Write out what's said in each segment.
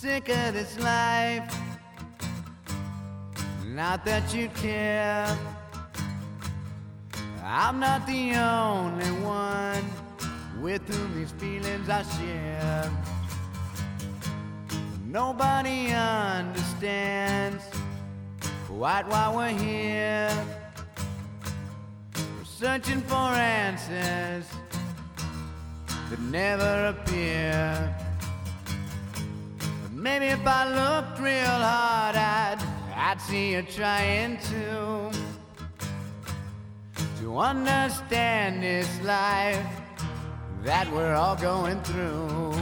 sick of this life. Not that you care. I'm not the only one with whom these feelings I share. Nobody understands quite why we're here. We're searching for answers that never appear. Maybe if I looked real hard, I'd, I'd see you trying to to understand this life that we're all going through.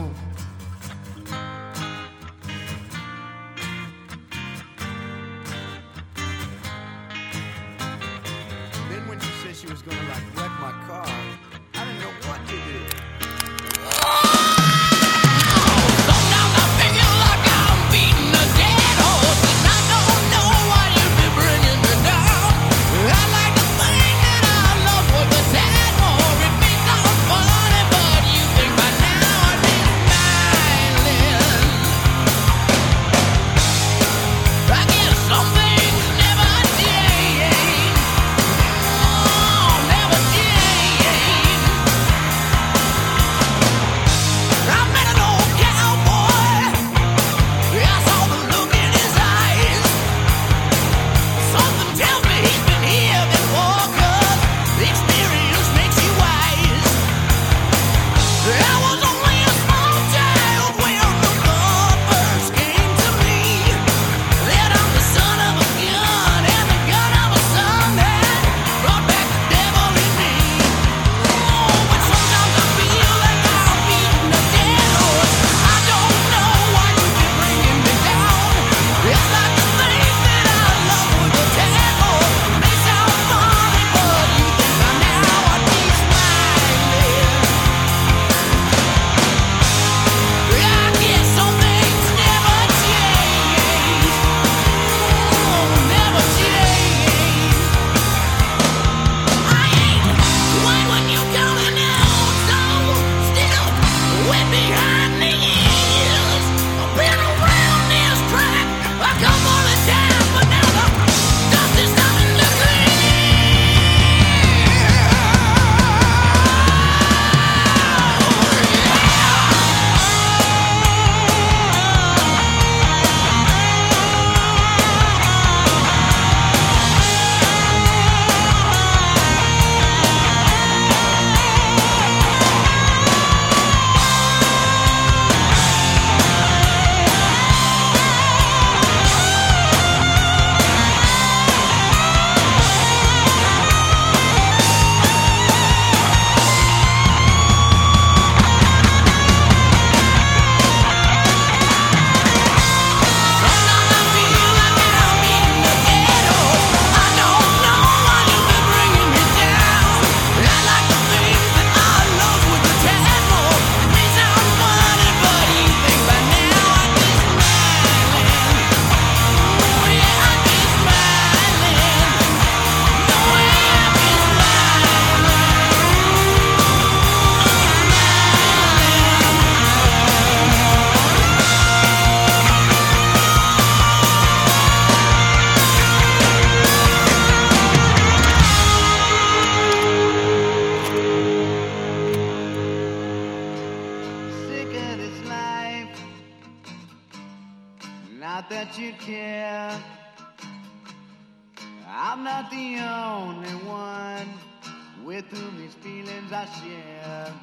Not that you care. I'm not the only one with whom these feelings I share.